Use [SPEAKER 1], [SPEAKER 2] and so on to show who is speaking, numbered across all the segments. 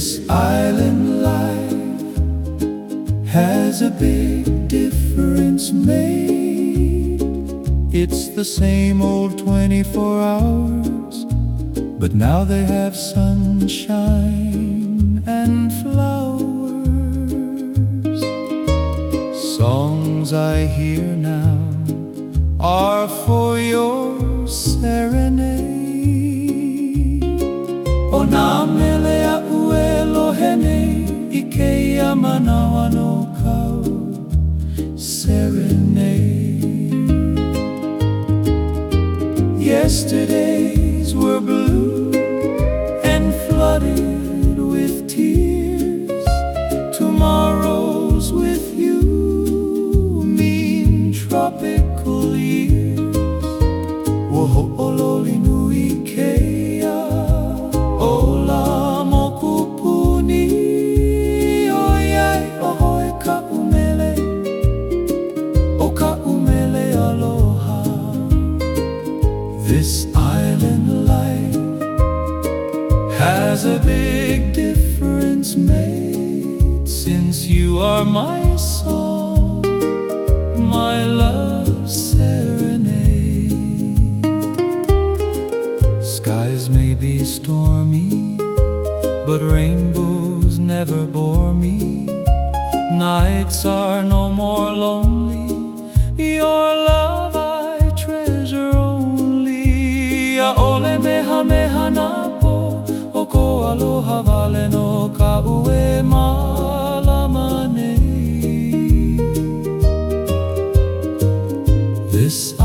[SPEAKER 1] This island life has a big difference made. It's the same old 24 hours, but now they have sunshine and flowers. Songs I hear now are for your serenade. Manawa no kau serenade. Yesterdays were blue and flooded with tears. Tomorrows with you mean tropical years. Woho'ololi Island life Has a big difference made Since you are my song My love serenade Skies may be stormy, but rainbows never bore me. Nights are no more lonely. Your love meha na po, o ko aloha vale no ka ue. This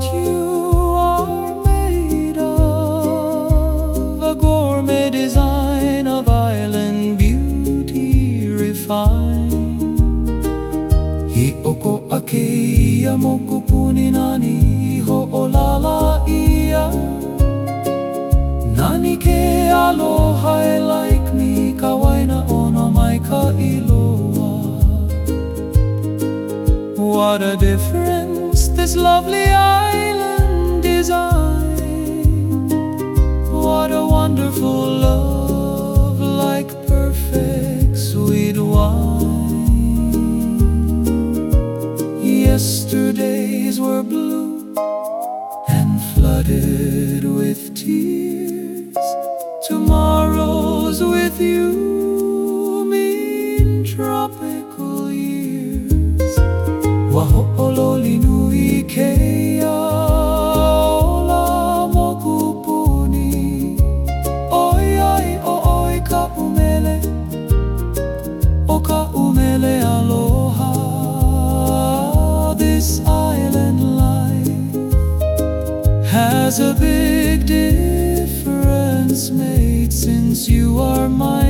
[SPEAKER 1] what you are made of, a gourmet design beauty refined. Ake ia moku ho o lala ia Nani ke aloha e like me ka ono mai ka iloa What a difference this lovely island is design What a wonderful love like perfect sweet wine Yesterdays were blue and flooded with tears. Tomorrows with you mean tropical years. Waho'ololi oh, has a big difference made since you are my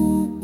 [SPEAKER 1] aku